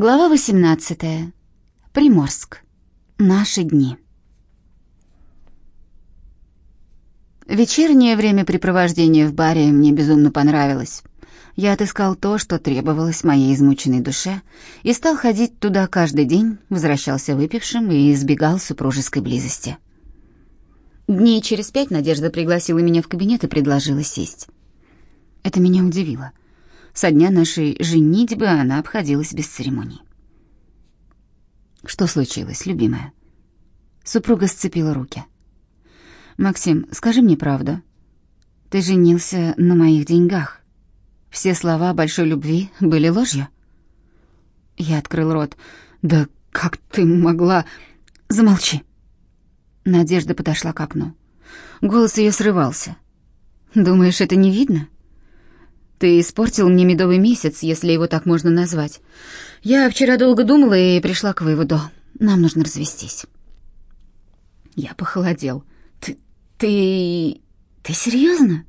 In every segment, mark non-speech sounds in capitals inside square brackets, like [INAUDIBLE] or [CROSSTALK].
Глава 18. Приморск. Наши дни. Вечернее времяпрепровождение в баре мне безумно понравилось. Я отыскал то, что требовалось моей измученной душе, и стал ходить туда каждый день, возвращался выпившим и избегал супружеской близости. Дней через пять Надежда пригласила меня в кабинет и предложила сесть. Это меня удивило. Со дня нашей женитьбы она обходилась без церемоний. Что случилось, любимая? Супруга сцепила руки. Максим, скажи мне правду. Ты женился на моих деньгах. Все слова большой любви были ложью. Я открыл рот. Да как ты могла? Замолчи. Надежда подошла к окну. Голос ее срывался. Думаешь, это не видно? Ты испортил мне медовый месяц, если его так можно назвать. Я вчера долго думала и пришла к выводу. Нам нужно развестись. Я похолодел. Ты... ты... ты серьезно?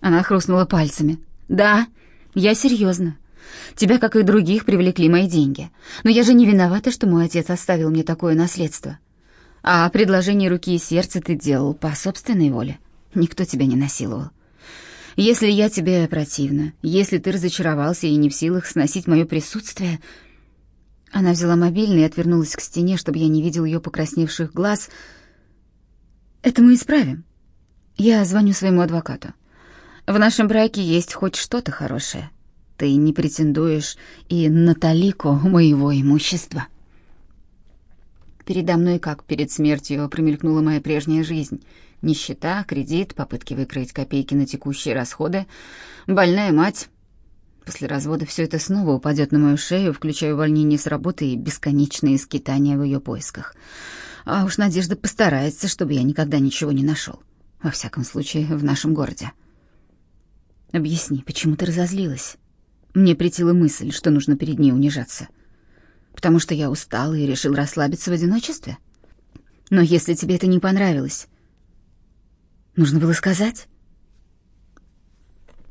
Она хрустнула пальцами. Да, я серьезно. Тебя, как и других, привлекли мои деньги. Но я же не виновата, что мой отец оставил мне такое наследство. А предложение руки и сердца ты делал по собственной воле. Никто тебя не насиловал. Если я тебе противна, если ты разочаровался и не в силах сносить мое присутствие...» Она взяла мобильный и отвернулась к стене, чтобы я не видел ее покрасневших глаз. «Это мы исправим. Я звоню своему адвокату. В нашем браке есть хоть что-то хорошее. Ты не претендуешь и на талику моего имущества». Передо мной, как перед смертью, промелькнула моя прежняя жизнь — Нищета, кредит, попытки выкроить копейки на текущие расходы, больная мать. После развода все это снова упадет на мою шею, включая увольнение с работы и бесконечные скитания в ее поисках. А уж Надежда постарается, чтобы я никогда ничего не нашел. Во всяком случае, в нашем городе. Объясни, почему ты разозлилась? Мне притила мысль, что нужно перед ней унижаться. Потому что я устал и решил расслабиться в одиночестве? Но если тебе это не понравилось, Нужно было сказать.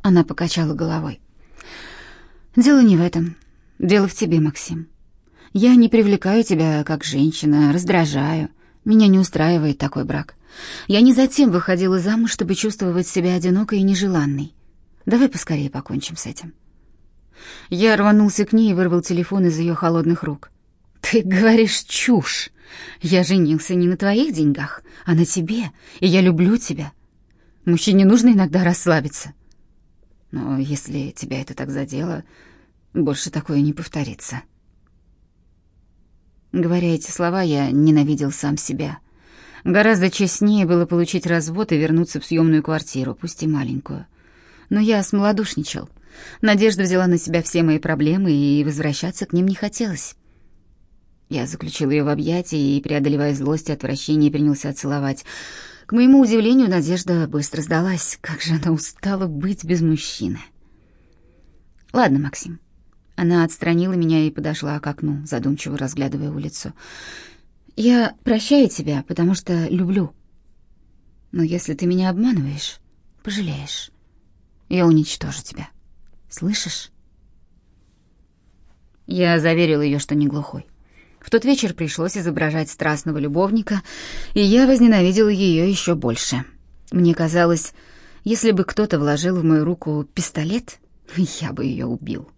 Она покачала головой. Дело не в этом. Дело в тебе, Максим. Я не привлекаю тебя как женщина, раздражаю. Меня не устраивает такой брак. Я не затем выходила замуж, чтобы чувствовать себя одинокой и нежеланной. Давай поскорее покончим с этим. Я рванулся к ней и вырвал телефон из ее холодных рук. Ты говоришь чушь. Я женился не на твоих деньгах, а на тебе, и я люблю тебя. Мужчине нужно иногда расслабиться. Но если тебя это так задело, больше такое не повторится. Говоря эти слова, я ненавидел сам себя. Гораздо честнее было получить развод и вернуться в съемную квартиру, пусть и маленькую. Но я смолодушничал. Надежда взяла на себя все мои проблемы, и возвращаться к ним не хотелось. Я заключил ее в объятия и, преодолевая злость и отвращение, принялся целовать. К моему удивлению, Надежда быстро сдалась. Как же она устала быть без мужчины. «Ладно, Максим». Она отстранила меня и подошла к окну, задумчиво разглядывая улицу. «Я прощаю тебя, потому что люблю. Но если ты меня обманываешь, пожалеешь. Я уничтожу тебя. Слышишь?» Я заверил ее, что не глухой. В тот вечер пришлось изображать страстного любовника, и я возненавидела ее еще больше. Мне казалось, если бы кто-то вложил в мою руку пистолет, [LAUGHS] я бы ее убил.